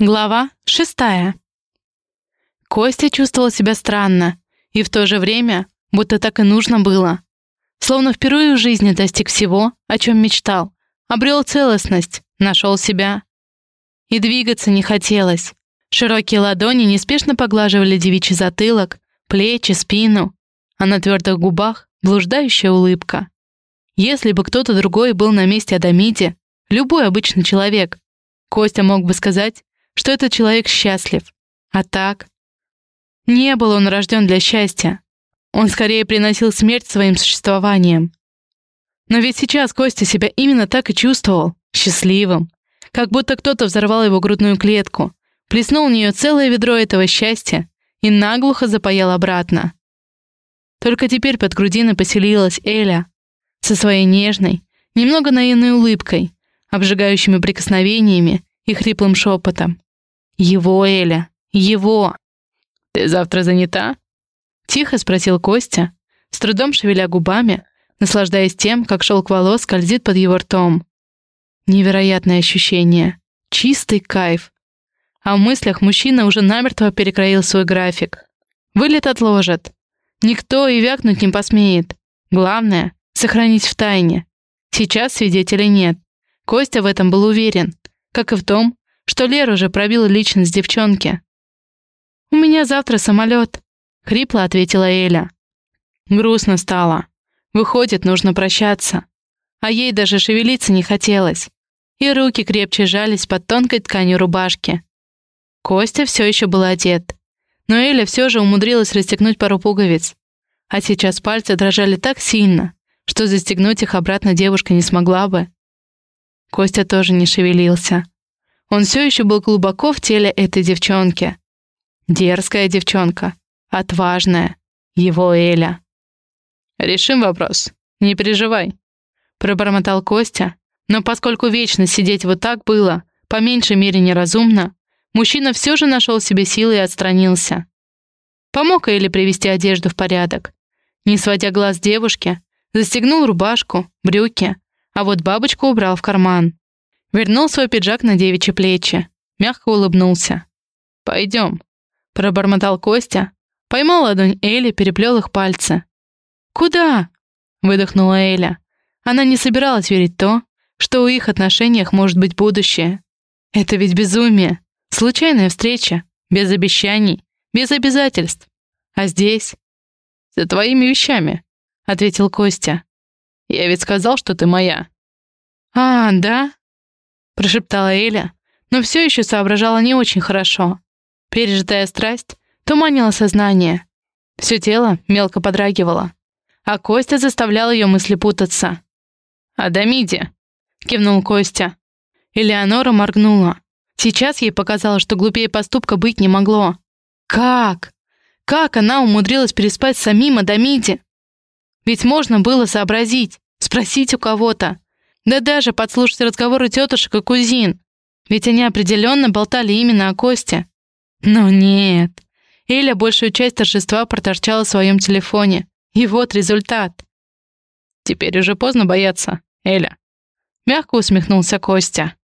Глава шестая. Костя чувствовал себя странно, и в то же время, будто так и нужно было. Словно впервые в жизни достиг всего, о чем мечтал, обрел целостность, нашел себя. И двигаться не хотелось. Широкие ладони неспешно поглаживали девичий затылок, плечи, спину, а на твердых губах блуждающая улыбка. Если бы кто-то другой был на месте Адамиди, любой обычный человек, Костя мог бы сказать, что этот человек счастлив. А так? Не был он рожден для счастья. Он скорее приносил смерть своим существованием. Но ведь сейчас Костя себя именно так и чувствовал, счастливым. Как будто кто-то взорвал его грудную клетку, плеснул в нее целое ведро этого счастья и наглухо запаял обратно. Только теперь под грудиной поселилась Эля со своей нежной, немного наивной улыбкой, обжигающими прикосновениями и хриплым шепотом. Его Эля, его. «Ты завтра занята?» Тихо спросил Костя, с трудом шевеля губами, наслаждаясь тем, как шелк волос скользит под его ртом. Невероятное ощущение. Чистый кайф. А в мыслях мужчина уже намертво перекроил свой график. Вылет отложат. Никто и вякнуть не посмеет. Главное — сохранить в тайне. Сейчас свидетелей нет. Костя в этом был уверен, как и в том, что Лера уже пробила личность девчонки. «У меня завтра самолет», — хрипло ответила Эля. Грустно стало. Выходит, нужно прощаться. А ей даже шевелиться не хотелось. И руки крепче жались под тонкой тканью рубашки. Костя все еще был одет. Но Эля все же умудрилась расстегнуть пару пуговиц. А сейчас пальцы дрожали так сильно, что застегнуть их обратно девушка не смогла бы. Костя тоже не шевелился. Он все еще был глубоко в теле этой девчонки. Дерзкая девчонка, отважная, его Эля. «Решим вопрос, не переживай», — пробормотал Костя, но поскольку вечно сидеть вот так было, по меньшей мере неразумно, мужчина все же нашел себе силы и отстранился. Помог Эле привести одежду в порядок. Не сводя глаз девушки, застегнул рубашку, брюки, а вот бабочку убрал в карман. Вернул свой пиджак на девичьи плечи. Мягко улыбнулся. «Пойдем», — пробормотал Костя. Поймал ладонь Эли, переплел их пальцы. «Куда?» — выдохнула Эля. Она не собиралась верить то, что у их отношениях может быть будущее. Это ведь безумие. Случайная встреча. Без обещаний. Без обязательств. А здесь? «За твоими вещами», — ответил Костя. «Я ведь сказал, что ты моя». «А, да?» Прошептала Эля, но все еще соображала не очень хорошо. Пережитая страсть туманила сознание. Все тело мелко подрагивало, а Костя заставлял ее мысли путаться. «Адамиде!» — кивнул Костя. Элеонора моргнула. Сейчас ей показалось, что глупее поступка быть не могло. Как? Как она умудрилась переспать с самим Адамиде? Ведь можно было сообразить, спросить у кого-то. Да даже подслушать разговоры тетушек и кузин. Ведь они определенно болтали именно о Косте. Но нет. Эля большую часть торжества проторчала в своем телефоне. И вот результат. «Теперь уже поздно бояться, Эля», — мягко усмехнулся Костя.